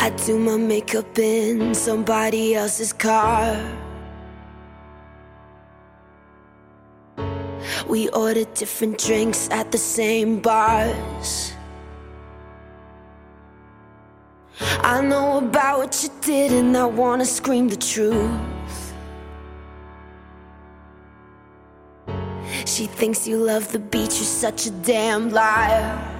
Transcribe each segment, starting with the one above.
I do my makeup in somebody else's car. We order different drinks at the same bars. I know about what you did, and I wanna scream the truth. She thinks you love the beach, you're such a damn liar.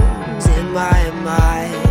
in my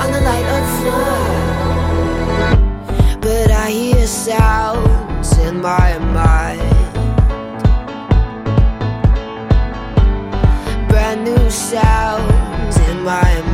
On the light of floor. But I hear sounds in my mind. Brand new sounds in my